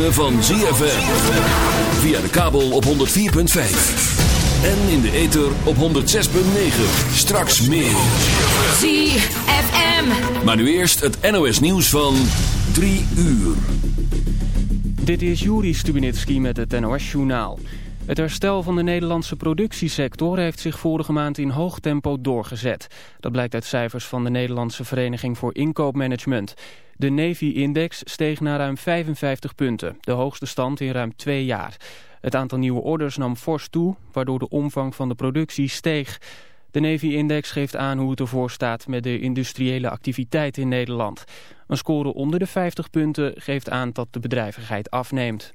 Ritme van ZFM. Via de kabel op 104.5. En in de ether op 106.9. Straks meer. ZFM. Maar nu eerst het NOS nieuws van 3 uur. Dit is Juri Stubenitski met het NOS-journaal. Het herstel van de Nederlandse productiesector heeft zich vorige maand in hoog tempo doorgezet. Dat blijkt uit cijfers van de Nederlandse Vereniging voor Inkoopmanagement. De Navy-index steeg naar ruim 55 punten, de hoogste stand in ruim twee jaar. Het aantal nieuwe orders nam fors toe, waardoor de omvang van de productie steeg. De Navy-index geeft aan hoe het ervoor staat met de industriële activiteit in Nederland. Een score onder de 50 punten geeft aan dat de bedrijvigheid afneemt.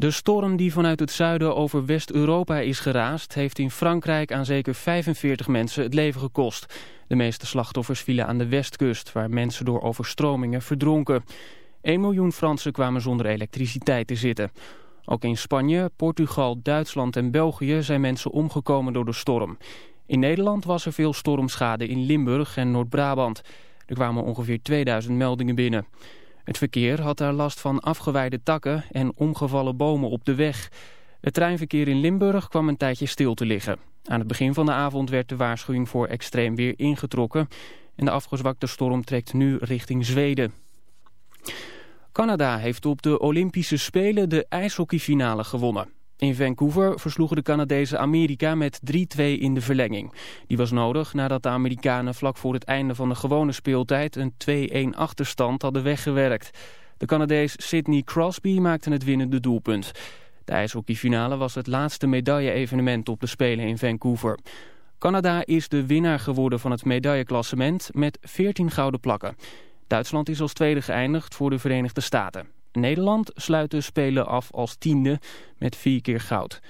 De storm die vanuit het zuiden over West-Europa is geraast... heeft in Frankrijk aan zeker 45 mensen het leven gekost. De meeste slachtoffers vielen aan de westkust... waar mensen door overstromingen verdronken. 1 miljoen Fransen kwamen zonder elektriciteit te zitten. Ook in Spanje, Portugal, Duitsland en België... zijn mensen omgekomen door de storm. In Nederland was er veel stormschade in Limburg en Noord-Brabant. Er kwamen ongeveer 2000 meldingen binnen. Het verkeer had daar last van afgeweide takken en omgevallen bomen op de weg. Het treinverkeer in Limburg kwam een tijdje stil te liggen. Aan het begin van de avond werd de waarschuwing voor extreem weer ingetrokken... en de afgezwakte storm trekt nu richting Zweden. Canada heeft op de Olympische Spelen de ijshockeyfinale gewonnen. In Vancouver versloegen de Canadezen Amerika met 3-2 in de verlenging. Die was nodig nadat de Amerikanen vlak voor het einde van de gewone speeltijd een 2-1 achterstand hadden weggewerkt. De Canadees Sidney Crosby maakte het winnende doelpunt. De ijshockeyfinale was het laatste medaille-evenement op de Spelen in Vancouver. Canada is de winnaar geworden van het medailleklassement met 14 gouden plakken. Duitsland is als tweede geëindigd voor de Verenigde Staten. Nederland sluit de Spelen af als tiende met vier keer goud.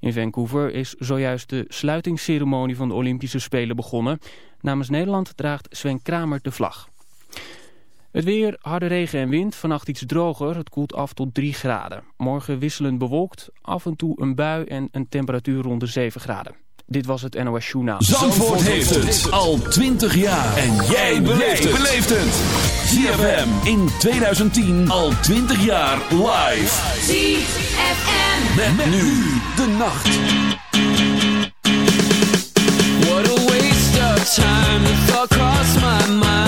In Vancouver is zojuist de sluitingsceremonie van de Olympische Spelen begonnen. Namens Nederland draagt Sven Kramer de vlag. Het weer, harde regen en wind, vannacht iets droger. Het koelt af tot 3 graden. Morgen wisselend bewolkt, af en toe een bui en een temperatuur rond de 7 graden. Dit was het NOS Journaal. Zandvoort, heeft het al 20 jaar. En jij beleeft het. ZFM in 2010 al 20 jaar live. ZFM. Met, met nu de nacht. What a waste of time. The thought crossed my mind,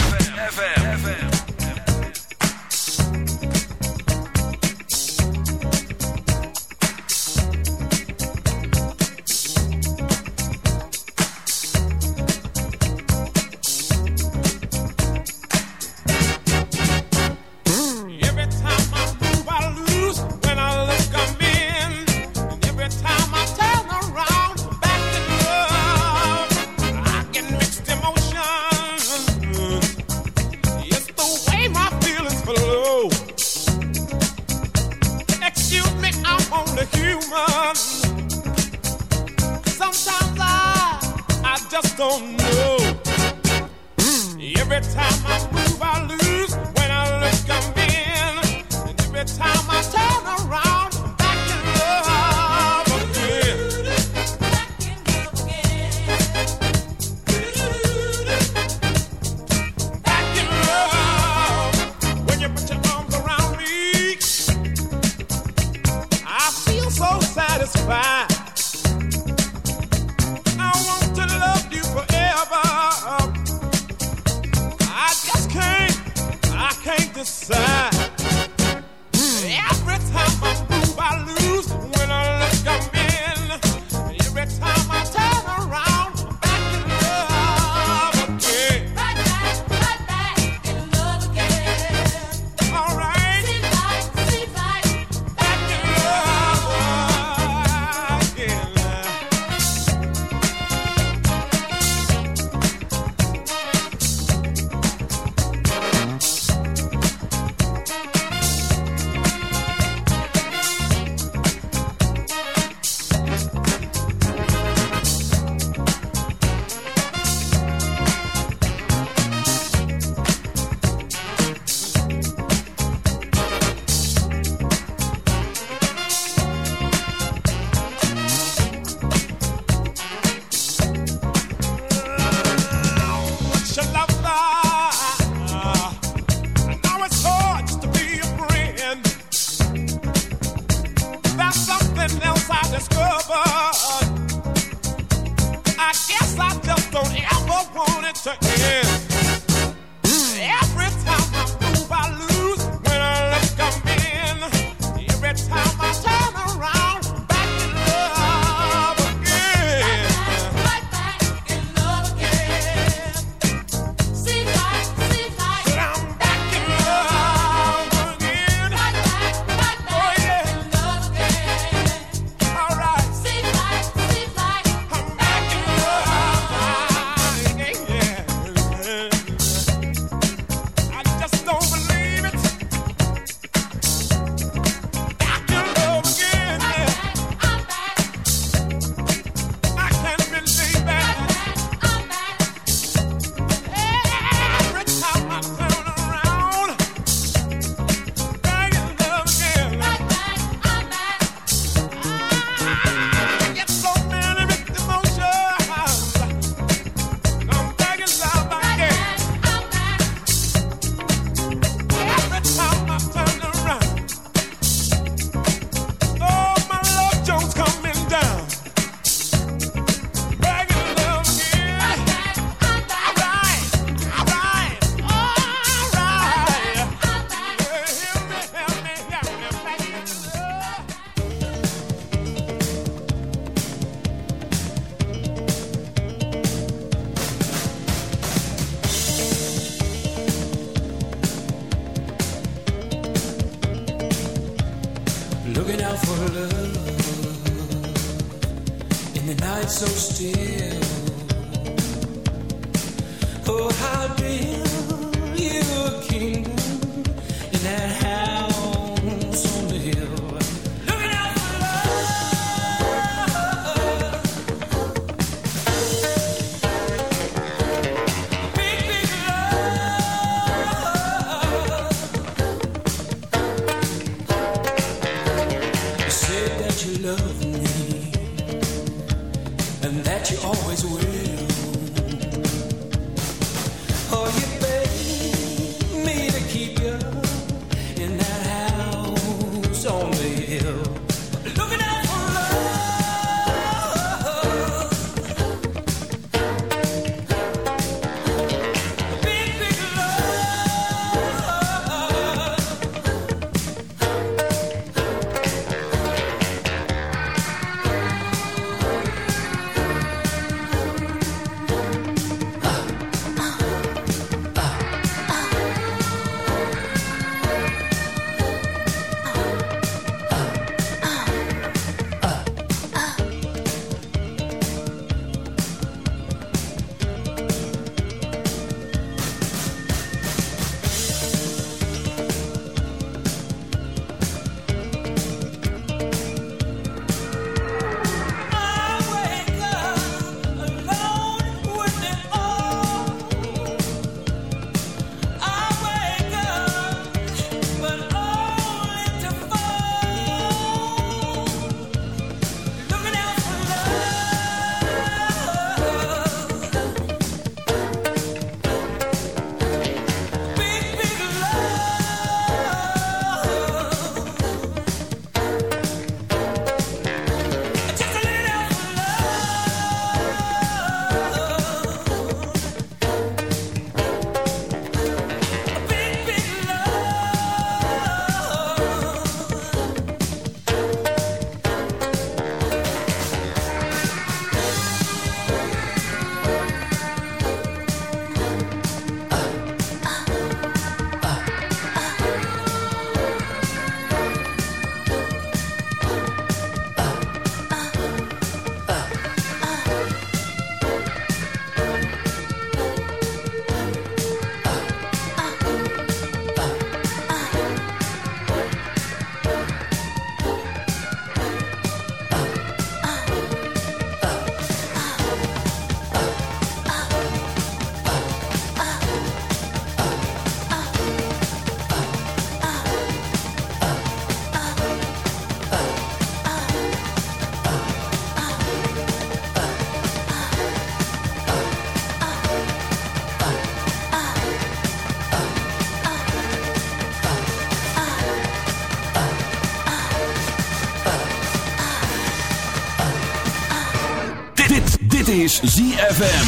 is ZFM.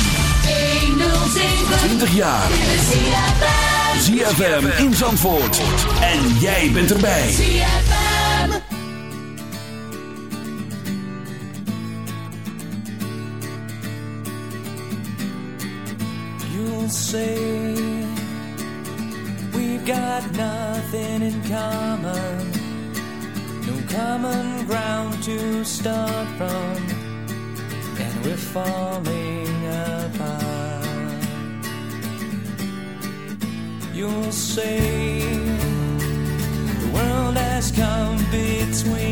20 jaar. ZFM in Zandvoort. En jij bent erbij. ZFM. You'll say we've got nothing in common. No common ground to start from. falling apart. You'll say the world has come between.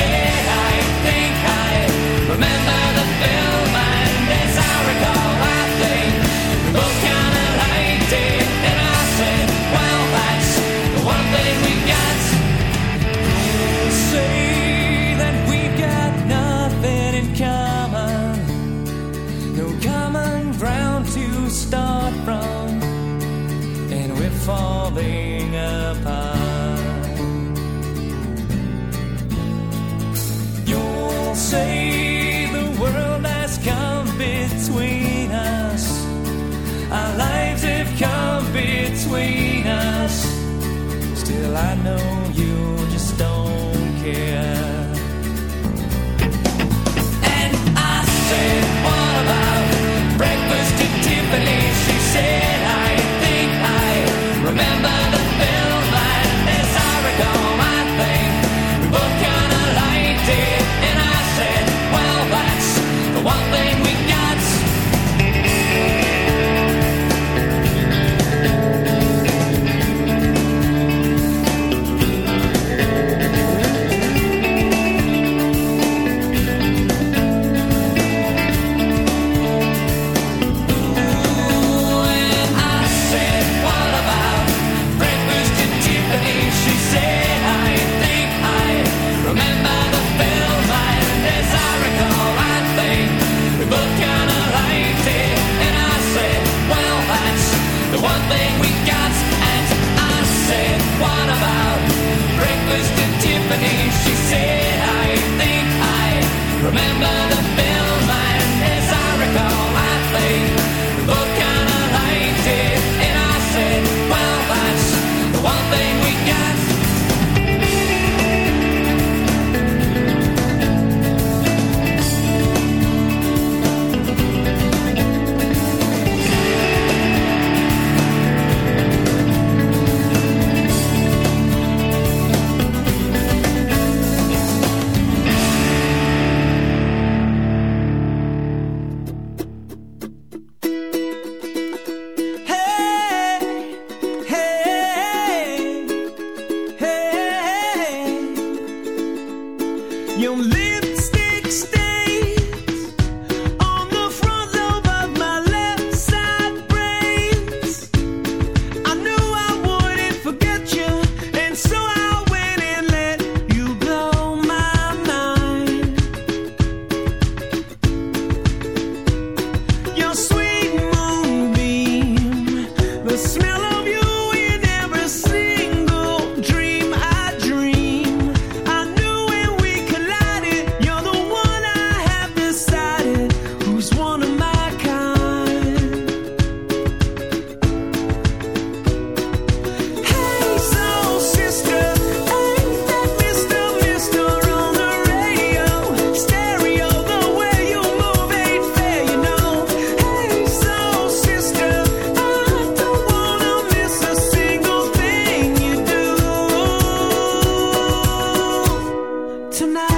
Yeah. tonight.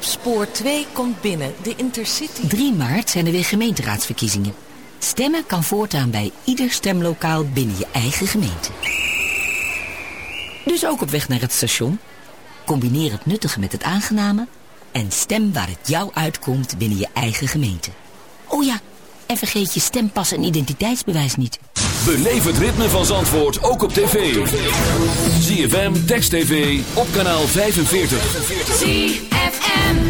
Op spoor 2 komt binnen de Intercity. 3 maart zijn er weer gemeenteraadsverkiezingen. Stemmen kan voortaan bij ieder stemlokaal binnen je eigen gemeente. Dus ook op weg naar het station. Combineer het nuttige met het aangename. En stem waar het jou uitkomt binnen je eigen gemeente. Oh ja, en vergeet je stempas en identiteitsbewijs niet. Beleef het ritme van Zandvoort ook op tv. ZFM, Text TV, op kanaal 45. ZFM.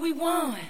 we want.